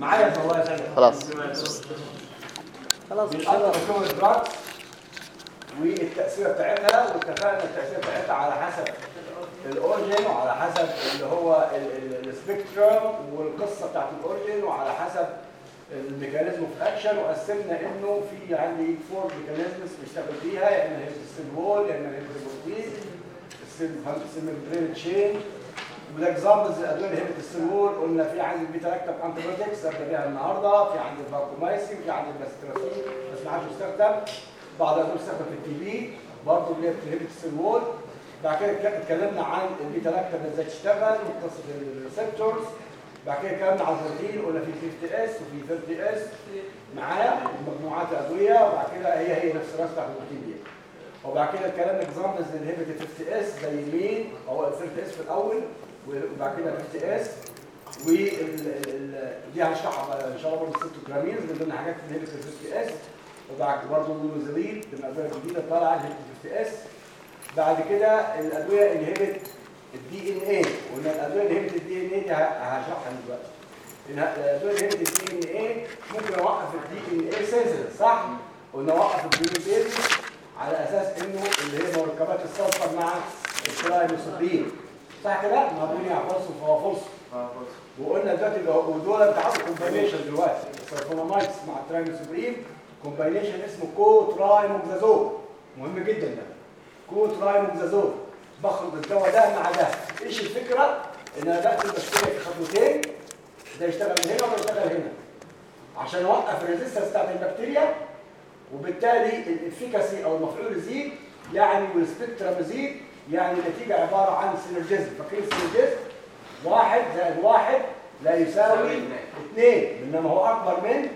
معايا الله يسلمك خلاص خلاص drugs والتأثير بتاعتها واتفقنا التأثير بتاعتها على حسب ال origin وعلى حسب اللي هو ال spectrum والقصة بتاعت ال origin وعلى حسب ال mechanism of action وقسمنا انه في عندي four mechanisms بيشتغل فيها يا اما هي ال cell wall يا اما هي ال protein ال cell membrane تشين وده examples الادويه اللي هي ال cell wall قلنا في عندي ال beta lactam antibiotics ابدا بيها النهارده في عندي الفاركومايسين في عندي الباستراسين بس ما عادش بيستخدم بعض الادويه بتستخدم في ال TB برضه اللي هي بت inhibit ال cell wall بعد كده اتكلمنا عن ال beta lactam إزاي تشتغل وقصة ال receptors بعد كده اتكلمنا عن البروتين قلنا في 50 S وفي 30 S معايا مجموعات ادويه وبعد كده هي هي نفس الراس بتاعت البروتين دي وبعد كده اتكلمنا اكزامبلز للهيبت 50 اس زي مين؟ هو 30 اس في الأول. وبعد كده 50 اس وال دي هنشرحها ان شاء الله برضه السيتوكرامينز من ضمن حاجات الهيبت 50 اس. وبعد برضه النوزلين من الادويه الجديده طالعه الهيبت 50 اس. بعد كده الأدوية اللي هبت الدي إن اي قلنا الأدوية اللي هبت الدي إن اي دي هشرحها دلوقتي. الأدوية اللي هبت الدي إن اي ممكن أوقف الدي NA synthesis صح؟ قلنا أوقف ال DNA على أساس إنه اللي هي مركبات الصلصه مع ال trimethoprim صح كده مبني على فولس فهو فولس وقلنا دلوقتي ودول بتاعته combination دلوقتي. ال sulfonamides مع ال trimethoprim combination اسمه co-trimoxazole مهم جدا ده. co-trimoxazole بخرج الدواء ده مع ده. إيش الفكرة؟ ان أنا بقتل البكتيريا في خطوتين ده يشتغل من هنا وده يشتغل هنا. عشان اوقف ال resistance بتاعت البكتيريا وبالتالي ال efficacy أو المفعول يزيد يعني وال spectrum يزيد يعني النتيجة عبارة عن synergism فاكرين ال synergism واحد زائد واحد لا يساوي اثنين. إنما هو أكبر من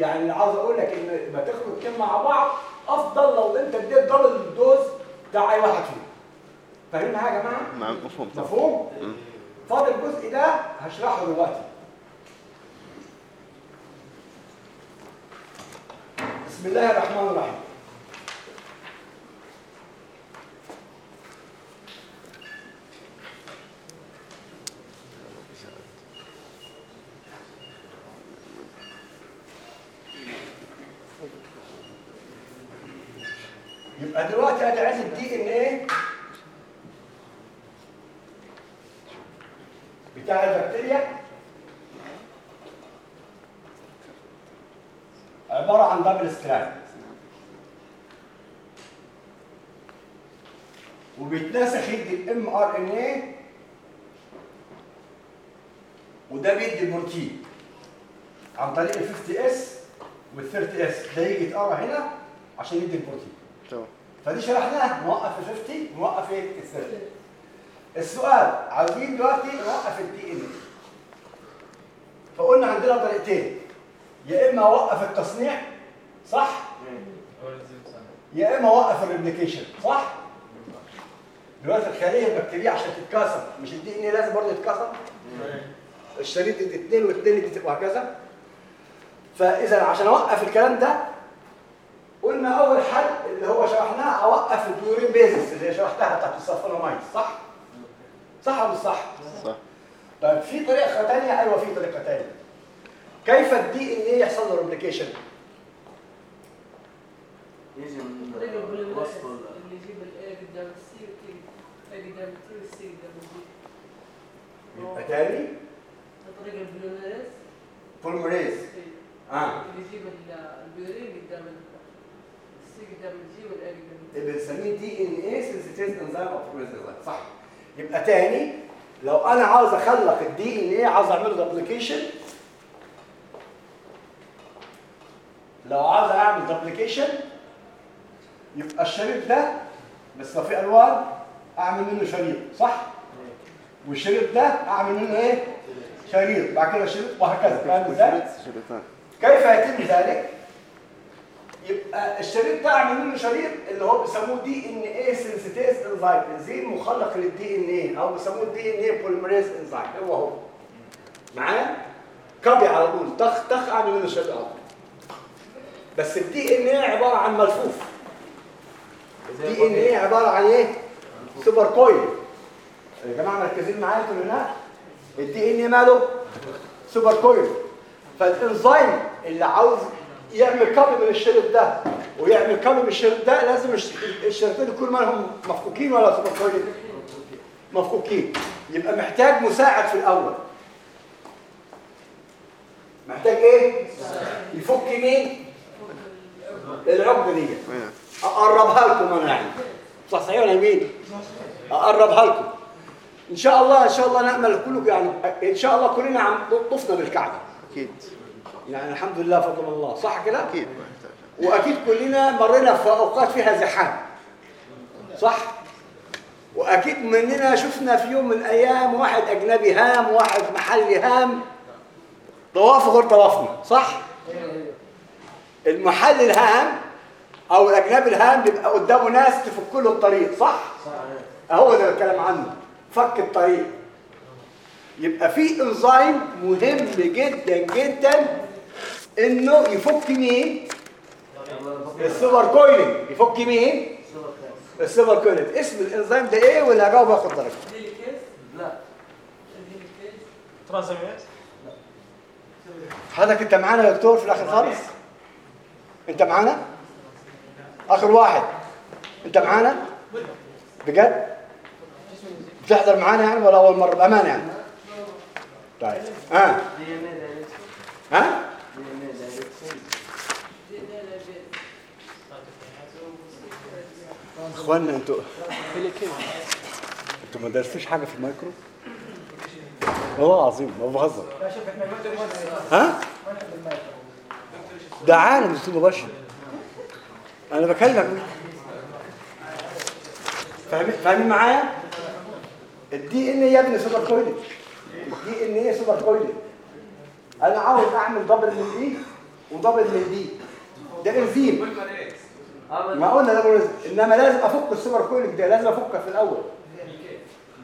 يعني اللي عاوز أقول لك إن ما تخلط اثنين مع بعض أفضل لو أنت اديت double ال dose بتاع أي واحد فيهم. فاهمين حاجة يا جماعة؟ نعم مفهوم. مفهوم؟ فاضل الجزء ده هشرحه دلوقتي. بسم الله الرحمن الرحيم يبقى دلوقتي أنا عايز ال DNA بتاع البكتيريا عبارة عن double strand وبيتناسخ يدي ال mRNA وده بيدي البروتين عن طريق ال 50 S وال 30 S ده يجي يتقرأ هنا عشان يدي البروتين. تمام فدي شرحناها نوقف ال 50 ونوقف إيه ال 30 السؤال عاوزين دلوقتي نوقف ال DNA فقلنا عندنا طريقتين. يا إما اوقف التصنيع صح؟ يا إما اوقف ال replication صح؟ دلوقتي الخلية البكتيريه عشان تتكاثر. مش ال DNA لازم برضه يتكاثر؟ الشريط الاثنين والاثنين وهكذا. فإذا عشان أوقف الكلام ده قلنا أول حل اللي هو شرحناه أوقف ال purine bases اللي شرحتها بتاعت السلفونامايد صح؟ صح ولا مش صح؟ صح. طيب في طريقة ثانية أيوه في طريقة ثانية كيف ال DNA يحصل له replication يجي من وسط اللي يجيب ال A قدام ال C وال C يبقى تاني طريقة ال polymerase polymerase آه اللي يجيب ال- البيورين قدام ال- السي قدام الجي والاي قدام بنسميه DNA synthetase enzyme اوف صح يبقى تاني لو أنا عاوز اخلق ال DNA عاوز اعمل له duplication لو عاوز اعمل duplication يبقى الشريط ده بس لو في الوان أعمل منه شريط صح؟ والشريط ده أعمل منه إيه؟ شريط بعد كده شريط وهكذا. فاهم إزاي؟ شريطان كيف يتم ذلك؟ يبقى الشريط ده أعمل منه شريط اللي هو بيسموه DNA synthetase enzyme انزيم مخلق لل DNA أو بيسموه DNA polymerase enzyme هو هو. معايا؟ copy على طول طخ طخ أعمل منه شريط على طول بس ال DNA عبارة عن ملفوف. ال DNA عبارة عن إيه؟ super coil. يا جماعة مركزين معايا أنتوا هنا ال DNA ماله؟ super coil. فالإنزيم اللي عاوز يعمل couple من الشريط ده ويعمل couple من الشريط ده لازم الش- الشريطين يكونوا مالهم مفكوكين ولا super coil؟ مفكوكين. يبقى محتاج مساعد في الأول. محتاج إيه؟ يفك مين؟ العقده دي. أقربها لكم أنا يعني. صح صحيح ولا يمين؟ اقربها لكم إن شاء الله إن شاء الله نأمل كلكم يعني إن شاء الله كلنا عم طفنا بالكعبة. أكيد. يعني الحمد لله فضل الله. صح كده؟ أكيد. وأكيد كلنا مرينا في أوقات فيها زحام. صح؟ وأكيد مننا شفنا في يوم من الأيام واحد أجنبي هام واحد محلي هام. طوافه غير طوافنا. صح؟ المحل الهام أو الأجنبي الهام بيبقى قدامه ناس تفك له الطريق صح؟ هو ده الكلام عنه فك الطريق. يبقى في انزيم مهم جدا جدا إنه يفك مين؟ ال super coiling يفك مين؟ ال super coiling اسم الانزيم ده إيه؟ واللي هجاوب ياخد درجة. لا حضرتك أنت معانا يا دكتور في الآخر خالص؟ أنت معانا؟ آخر واحد. أنت معانا؟ بجد؟ بتحضر معانا يعني ولا أول مرة؟ بأمانة يعني. طيب. ها ها اخوانا أنتوا أنتوا ما درستوش حاجة في المايكرو؟ والله العظيم ما بهزر. ها؟ ده عالم دكتور مباشر. أنا بكلمك فاهمين معايا؟ ال DNA يا ابني super coiling ال DNA super coiling أنا عاوز أعمل double من دي و double من دي. ده انزيم ما قلنا ده polymerase. إنما لازم أفك ال super coiling ده لازم افكها في الأول.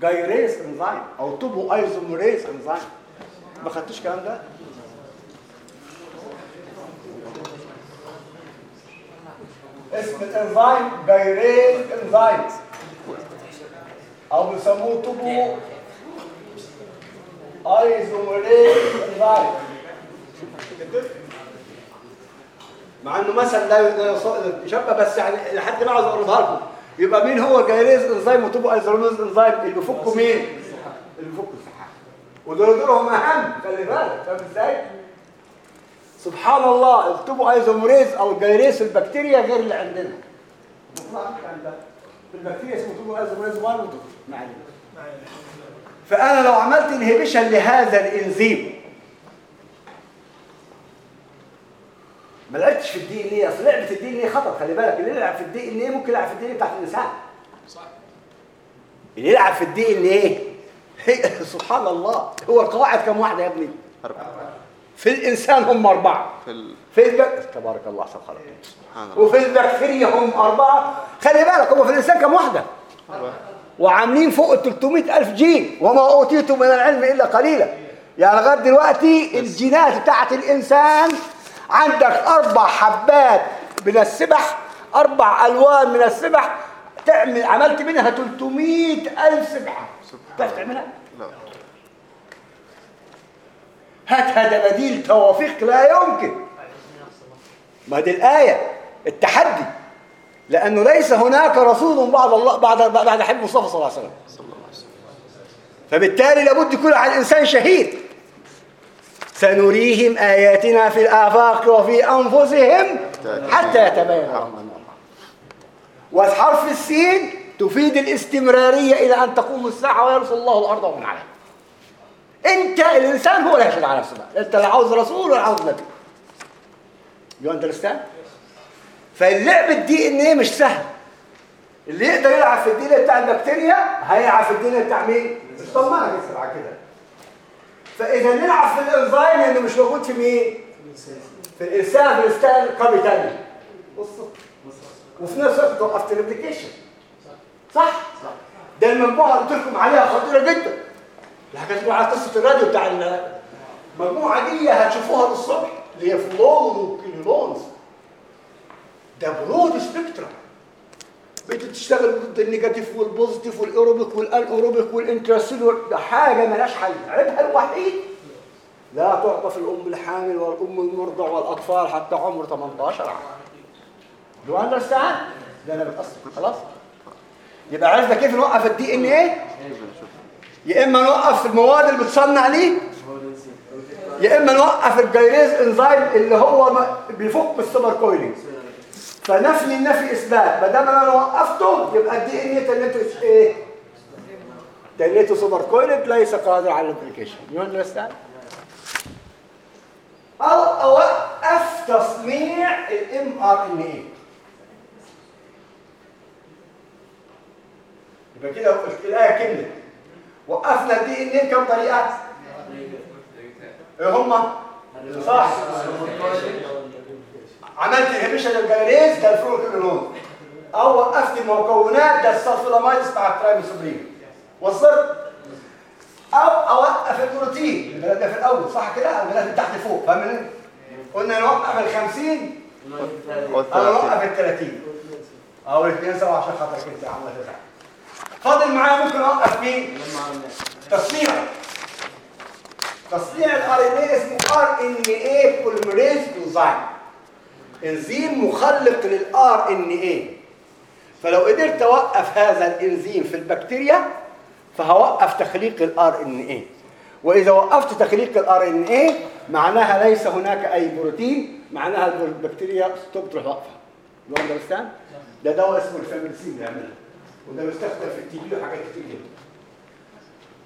gyrase enzyme أو topoisomerase enzyme ما خدتوش الكلام ده؟ اسم الانزيم gyrase enzyme أو بيسموه topo isomerase enzyme مع إنه مثلا لا يشبه بس يعني لحد ما عاوز اقربها لكم يبقى مين هو gyrase enzyme و topoisomerase enzyme اللي بيفكوا مين؟ اللي بيفكوا السحاب ودول دورهم أهم خلي بالك. فاهم إزاي؟ سبحان الله ال topoisomerase أو ال gyrase البكتيريا غير اللي عندنا. ده. البكتيريا اسمه topoisomerase 1 و 2 ما علينا. فأنا لو عملت inhibition لهذا الإنزيم ما لعبتش في ال DNA أصل لعبة ال DNA خطر خلي بالك. اللي يلعب في ال DNA ممكن يلعب في ال DNA بتاعت الإنسان. صح. اللي يلعب في ال DNA سبحان الله هو القواعد كم واحدة يا ابني؟ أربعة. في الإنسان هم أربعة. في ال... في البك... تبارك الله احسن خلق سبحان الله. وفي البكتيريا هم أربعة. خلي بالك هم في الإنسان كم واحدة؟ وعاملين فوق ال 300 ألف جين. وما أوتيتم من العلم إلا قليلا. يعني لغاية دلوقتي الجينات بتاعت الإنسان عندك أربع حبات من السبح أربع ألوان من السبح. تعمل عملت منها 300 ألف سبحة. تعرف تعملها؟ لا. هات هذا بديل توافيق لا يمكن. ما دي الآية التحدي. لأنه ليس هناك رسول بعد الله بعد بعد حبيب مصطفى صلى الله عليه وسلم. فبالتالي لابد يكون على الإنسان شهيد. سنريهم آياتنا في الآفاق وفي أنفسهم حتى يتبين. وحرف السين تفيد الاستمرارية إلى أن تقوم الساعة ويرسل الله الأرض ومن عليها. أنت الإنسان هو اللي هيشهد على نفسه بقى. أنت لا عاوز رسول ولا عاوز نبي. you understand فاللعب ال DNA مش سهل. اللي يقدر يلعب في ال DNA بتاع البكتيريا هيلعب في ال DNA بتاع مين؟ مش طماع يسرع كده. فإذا نلعب في الإنزيم لأنه مش موجود في مين؟ في الإنسان في الإنسان قوي بصوا وفي نفس الوقت وقفت ال replication صح؟ ده المجموعة اللي قلت لكم عليها خطيرة جدا. اللي حكيت على قصة الراديو بتاع المجموعه دي هتشوفوها للصبح اللي هي fluoroquinolones ده broad spectrum بتشتغل ضد النيجاتيف والبوزيتيف والايروبيك والان ايروبيك والانتراسيلور ده حاجة مالهاش حل. عيبها الوحيد. لا تعطى في الأم الحامل والأم المرضع والأطفال حتى عمر 18 عام. do you understand ده أنا بتاثر خلاص. يبقى عرفنا كيف نوقف ال DNA يا إما نوقف المواد اللي بتصنع ليه يا إما نوقف ال gyrase إنزيم اللي هو بيفك ال supercoiling فنفي النفي إثبات ما دام أنا وقفته يبقى ال DNA تنيته إيه؟ تنيته supercoiling ليس قادر على ال replication you understand أو أوقف تصنيع ال mRNA يبقى كده الايه كملت. وقفنا ال DNA كم طريقة؟ إيه هما صح. عملت inhibition لل gyrase ده الفلوكينون أو وقفت المكونات ده ال sulfonamides بتاع ال trimethoprim وصلت أو أوقف البروتين اللي ده في الأول صح كده؟ أو ده تحت فوق فاهمين قلنا نوقف ال 50 أنا أوقف. ال 30 أو ال 72 عشان خاطرك انت يا عم تزعل فاضل معايا ممكن اوقف مين تصنيع تصنيع ال RNA اسمه RNA polymerase إنزيم انزيم مخلق لل RNA فلو قدرت أوقف هذا الإنزيم في البكتيريا فهوقف تخليق ال RNA وإذا وقفت تخليق ال RNA معناها ليس هناك أي بروتين معناها البكتيريا stop تروح واقفة. ده دواء اسمه الفاميلسين بيعملها وده بيستخدم في ال TB وحاجات كتير جدا.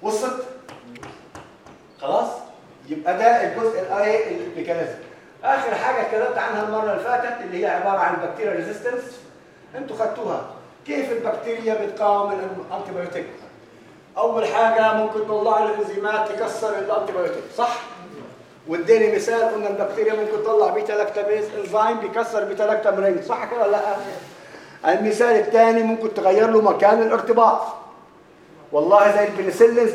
وصلت؟ خلاص؟ يبقى ده الجزء الإيه ال mechanism آخر حاجة اتكلمت عنها المرة اللي فاتت اللي هي عبارة عن bacterial resistance أنتوا خدتوها. كيف البكتيريا بتقاوم ال antibiotic أول حاجة ممكن تطلع الانزيمات تكسر ال antibiotic صح؟ واديني مثال قلنا البكتيريا ممكن تطلع beta lactamase انزيم بيكسر beta lactam ring صح كده ولا لا؟ المثال الثاني ممكن تغير له مكان الارتباط. والله زي البنسلين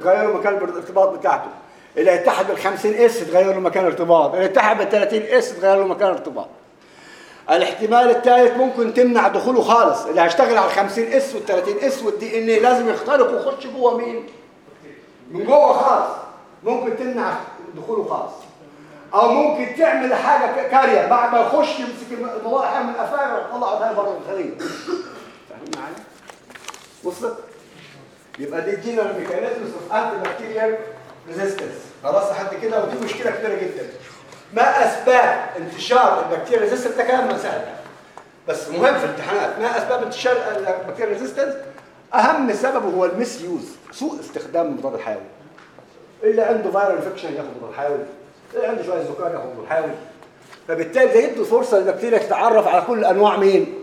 تغير له مكان الارتباط بتاعته. اللي بال 50 S تغير له مكان ارتباط اللي بال 30 S تغير له مكان ارتباط الاحتمال الثالث ممكن تمنع دخوله خالص. اللي هيشتغل على ال 50 S وال 30 S وال DNA لازم يخترق ويخش جوه مين؟ من جوه خالص. ممكن تمنع دخوله خالص. أو ممكن تعمل حاجة carrier بعد ما يخش يمسك الملاحم من قفاه ويطلعه تاني بره الخليه فاهمين معايا وصلت؟ يبقى دي general mechanisms of antibacterial resistance خلاص لحد كده ودي مشكلة كبيرة جدا. ما أسباب انتشار ال bacterial resistance ده كلام سهل. بس مهم في الامتحانات. ما أسباب انتشار ال bacterial resistance أهم سببه هو ال misuse سوء استخدام المضاد الحيوي اللي عنده viral infection ياخد مضاد حيوي. اللي عنده شوية زكام ياخد مضاد حيوي فبالتالي ده يدي فرصة للبكتيريا تتعرف على كل أنواع مين؟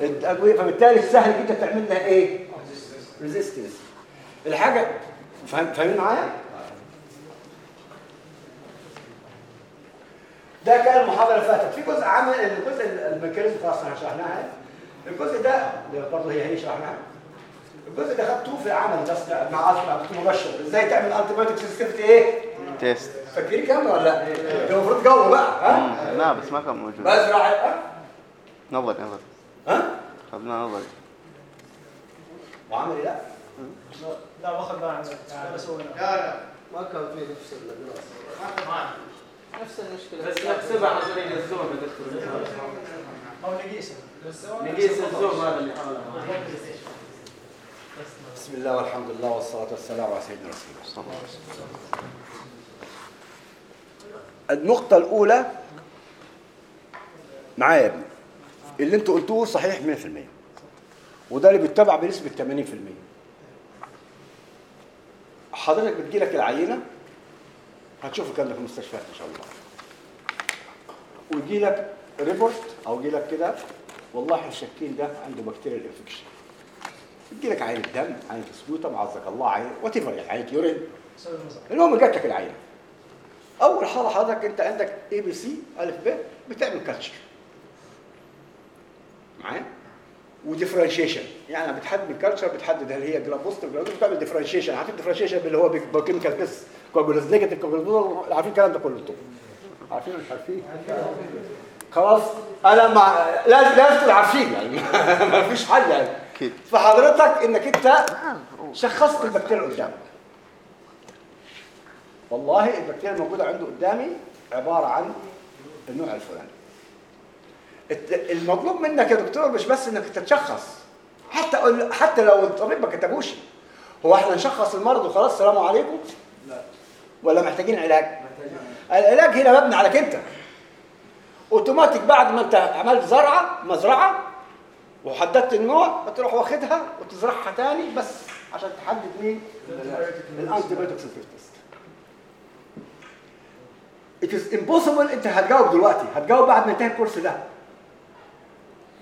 الادويه فبالتالي سهل جدا تعمل لها إيه؟ resistance الحاجة فاهم فاهمين معايا؟ ده كان المحاضرة اللي فاتت. في جزء عمل الجزء ال mechanism خلاص إحنا شرحناها. الجزء ده برضه هي هي شرحناها. الجزء ده خدته في عمل بس مع مع دكتور مبشر إزاي تعمل انتي بايوتيك إيه؟ تيست. فاكرين كام ولا لا؟ ده المفروض جو بقى ها. لا بس ما كان موجود. بزرع ها؟ نظري نظري. ها؟ خذنا نظري. وعمل لا؟ لا بالي عنه بس هو ما كان في نفس الدراسه نفس. المشكلة. بس نحسبها عن طريق الزوم يا دكتور أو نقيسه نقيس الزوم هذا اللي حوله بسم الله والحمد لله والصلاة والسلام على سيدنا رسول الله. صلى الله عليه وسلم. النقطة الأولى معايا يا ابني. اللي أنتوا قلتوه صحيح 100% وده اللي بيتبع بنسبة 80% حضرتك بتجيلك العينة هتشوف الكلام ده في المستشفيات إن شاء الله. ويجي لك report أو يجي لك كده والله إحنا شاكين ده عنده bacterial infection يجي لك عينة دم عينة sputum عزك الله عينة what يعني عينة urine المهم جات لك العينة. أول حاجة حضرتك أنت عندك ABC ألف ب بتعمل culture معايا؟ و differentiation يعني بتحدد ال culture بتحدد هل هي gram positive gram بتعمل differentiation عارفين ال differentiation اللي هو biochemical test coagulase negative coagulase عارفين الكلام ده كله. أنتم عارفين؟ ولا مش عارفين؟ خلاص. أنا مع لازم لازم عارفين يعني. ما فيش حل يعني. فحضرتك إنك أنت شخصت البكتيريا قدامك. والله البكتيريا الموجودة عنده قدامي عبارة عن النوع الفلاني. المطلوب منك يا دكتور مش بس إنك تتشخص. حتى حتى لو الطبيب ما كتبوش. هو إحنا نشخص المرض وخلاص السلام عليكم. لا. ولا محتاجين علاج؟ العلاج هنا مبني عليك أنت. أوتوماتيك بعد ما أنت عملت زرعة مزرعة وحددت النوع بتروح واخدها وتزرعها تاني بس عشان تحدد مين؟ ال antibiotics It is impossible. انت هتجاوب دلوقتي. هتجاوب بعد ما ينتهي الكورس ده.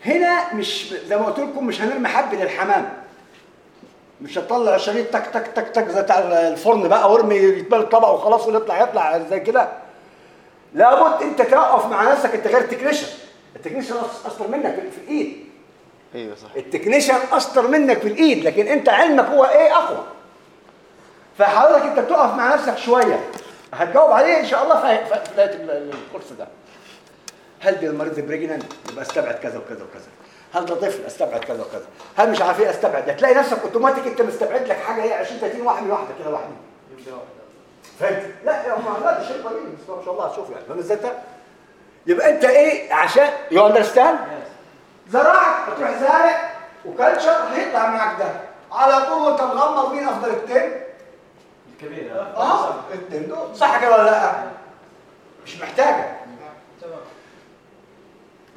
هنا مش زي ما قلت لكم مش هنرمي حب للحمام. مش هتطلع الشريط تك تك تك تك زي بتاع الفرن بقى وارمي يتبال الطبق وخلاص ويطلع يطلع زي كده. لابد انت تقف مع نفسك. انت غير technician. ال technician اشطر منك في الإيد. أيوه صح. ال technician اشطر منك في الإيد. لكن انت علمك هو إيه أقوى. فحضرتك انت بتقف مع نفسك شوية. هتجاوب عليه إن شاء الله في بداية ال- ال- الكورس ده. هل ده المريض بريجننت؟ يبقى استبعد كذا وكذا وكذا. هل ده طفل؟ استبعد كذا وكذا. هل مش عارف إيه؟ استبعد. هتلاقي نفسك اوتوماتيك أنت مستبعد لك حاجة هي 20 30 واحد من واحدة كده واحدة. فهمت؟ لا يا هم لا ده شيء طبيعي. بس ما شاء الله هتشوف يعني. فاهم إزاي؟ انت؟ يبقى أنت إيه؟ عشان يو اندرستاند؟ زرعت هتروح زارع وكلتشر هيطلع معاك ده. على طول وأنت مغمض مين أفضل التن؟ الكبيره آه التن دول صح كده ولا لا؟ مش محتاجة تمام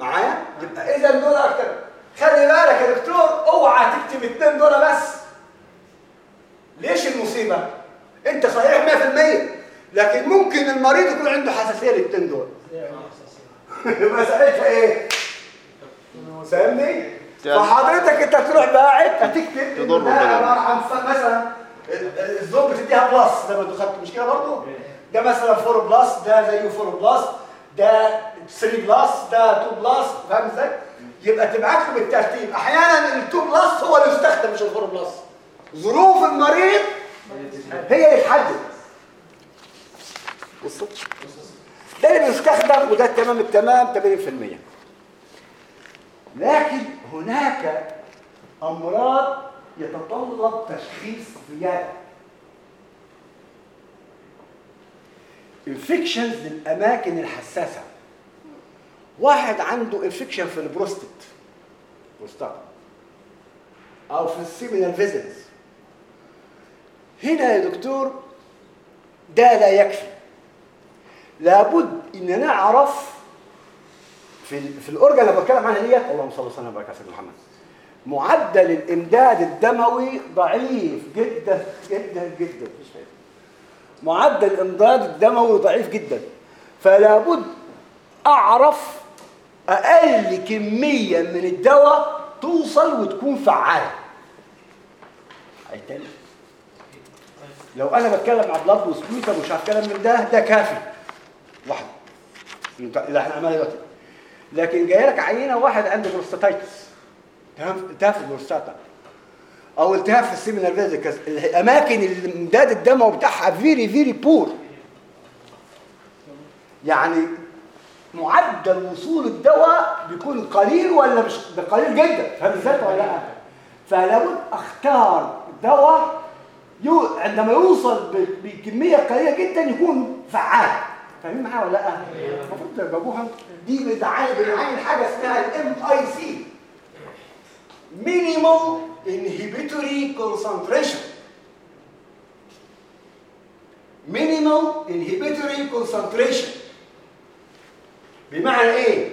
معايا؟ يبقى اذا دول أكتر خلي بالك يا دكتور أوعى تكتب اتنين دول بس ليش المصيبة؟ أنت صحيح 100% لكن ممكن المريض يكون عنده حساسية للاتنين دول؟ يبقى ساعتها إيه؟ فاهمني؟ فحضرتك أنت تروح باعت هتكتب تضر مثلا الزوم بتديها بلس زي ما أنتوا خدتوا مش كده برضه؟ ده مثلا 4 plus ده زيه 4 plus ده 3 plus ده 2 plus فاهم إزاي؟ يبقى تبعت له بالترتيب أحيانا ال 2 plus هو اللي يستخدم مش ال 4 plus ظروف المريض هي اللي تحدد وصلت؟ ده اللي بيستخدم وده تمام التمام 80% لكن هناك أمراض يتطلب تشخيص زيادة. infections للاماكن الحساسة. واحد عنده infection في البروستات بروستات أو في ال seminal vesicles هنا يا دكتور ده لا يكفي. لابد إن نعرف في في ال organ اللي بتكلم عنها ديت. اللهم صل وسلم وبارك على سيدنا محمد. معدل الإمداد الدموي ضعيف جدا جدا جدا. مفيش فايده معدل الإمداد الدموي ضعيف جدا. فلا بد أعرف أقل كمية من الدواء توصل وتكون فعالة. تاني؟ لو أنا بتكلم على blood و sputum ومش عارف كلام من ده ده كافي. واحد. اللي إحنا عملناه دلوقتي. لكن جاي لك عينة واحد عنده prostatitis التهاب التهاب في البروستاتا أو التهاب في ال seminal vesicles الأماكن اللي الامداد الدموي بتاعها very very poor يعني معدل وصول الدواء بيكون قليل ولا مش قليل جدا؟ فاهم إزاي؟ ولا لا فلابد أختار دواء يو عندما يوصل ب- بكمية قليلة جدا يكون فعال. فاهمين معايا ولا لأ؟ المفروض تجاوبوها دي بنعين حاجة اسمها الام اي سي minimum inhibitory concentration minimum inhibitory concentration بمعنى إيه؟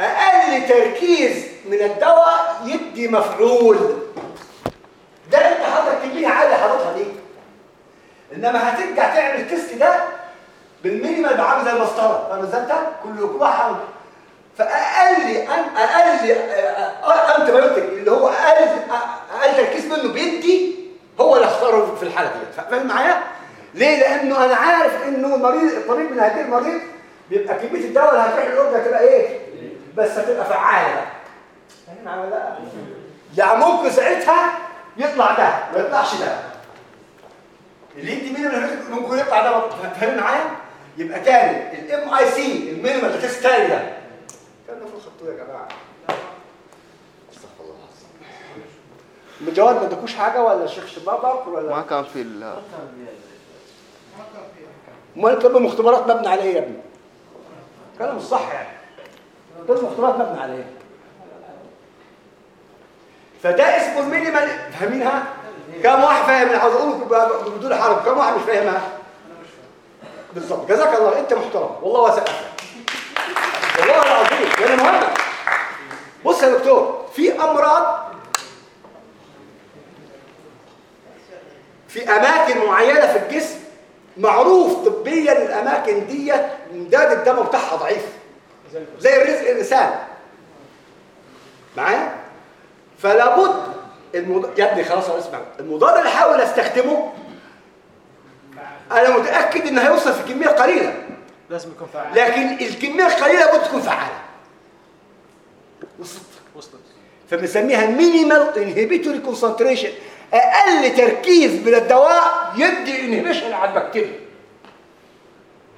أقل تركيز من الدواء يدي مفعول. ده أنت حضرتك كميه عاليه حاططها دي. إنما هترجع تعمل ال test ده بال minimal بعمل زي المسطره فاهم إزاي انت كل كل واحد فأقل أقل antibiotic اللي هو أقل أقل تركيز منه بيدي هو اللي اختاره في الحاله دي. فاهم معايا؟ ليه؟ لأنه أنا عارف إنه المريض الطبيب من هذه المريض بيبقى كمية الدواء اللي هتروح ال organ هتبقى إيه؟ بس هتبقى فعالة بقى. فاهم ولا لأ؟ يعني ممكن ساعتها يطلع ده ما يطلعش ده. اللي يدي minimal ممكن يطلع ده. فاهم معايا؟ يبقى تاني الام اي سي المينيمال تيست ده. خدتوه يا جماعة استغفر الله العظيم الجواد ما ادكوش حاجة ولا الشيخ شبابك ولا ما كان في ال- امال طب المختبرات مبني على إيه يا ابني كلام صح يعني طب المختبرات مبني على إيه فده اسمه المينيمال فاهمينها كم واحد فاهم أنا عاوز أقول ب- بدون حرب كم واحد مش فاهمها بالظبط جزاك الله انت محترم والله واسع والله العظيم لأن مهمه بص يا دكتور في أمراض في أماكن معينة في الجسم معروف طبيا الأماكن ديت امداد الدم بتاعها ضعيف زي الرزق الإنسان. معايا؟ فلا بد المض... يا ابني خلاص اسمع. المضاد اللي احاول أستخدمه أنا متأكد ان هيوصل في كميه قليله لازم يكون فاعل لكن الكمية القليلة لابد تكون فعالة. وصلت وصلت فبنسميها minimal inhibitory concentration أقل تركيز من الدواء يدي inhibition على البكتيريا.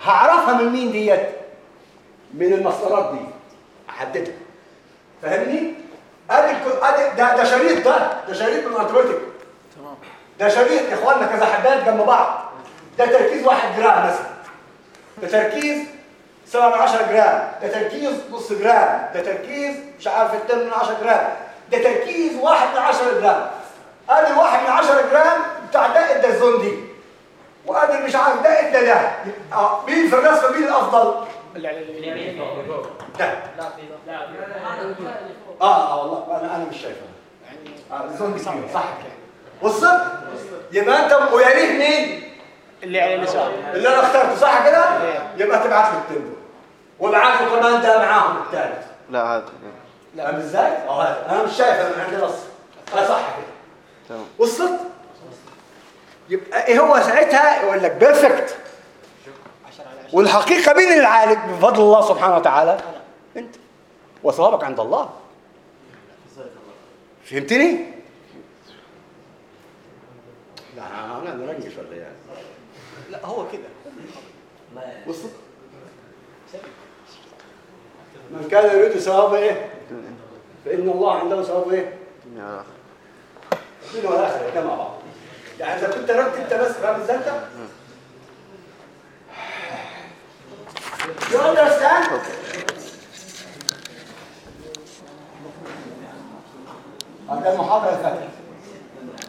هعرفها من مين ديت؟ من المسطرات دي. أحددها. فاهمني؟ أدي ده ده شريط ده. ده شريط من ال antibiotic. تمام. ده شريط يا اخوانا كذا حبات جنب بعض. ده تركيز واحد جرام مثلا. ده تركيز 7 من 10 جرام. ده تركيز نص جرام. ده تركيز مش عارف 2 من 10 جرام. ده تركيز واحد من 10 جرام. ادي واحد من 10 جرام بتاع ده ادى ال zone دي وادي مش عارف ده ادى ده آه مين في الرسمه مين الافضل؟ ده. آه آه والله أنا أنا مش شايفها آه الزون دي كبيرة، صح وصلت؟ يبقى أنت ويليه مين؟ اللي على اليسار اللي أنا اخترته صح كده؟ يبقى تبعت لي التندو له كمان ده معاهم الثالث. لا هذا فاهم إزاي؟ آه هذا. أنا مش شايف أنا من عندي نص. آه صح كده. تمام. وصلت؟ يبقى إيه هو ساعتها؟ يقول لك بيرفكت والحقيقة مين اللي عالج؟ بفضل الله سبحانه وتعالى. أنت. وثوابك عند الله. فهمتني؟ لا أنا نرنجش ولا إيه؟ لا هو كده. وصلت؟ من كان يريد ثواب إيه؟ فإن الله عنده ثواب إيه؟ الدنيا والاخره كما جماعة؟ يعني إذا كنت رد أنت بس فاهم إزاي أنت؟ You understand? هذا المحاضرة الثانية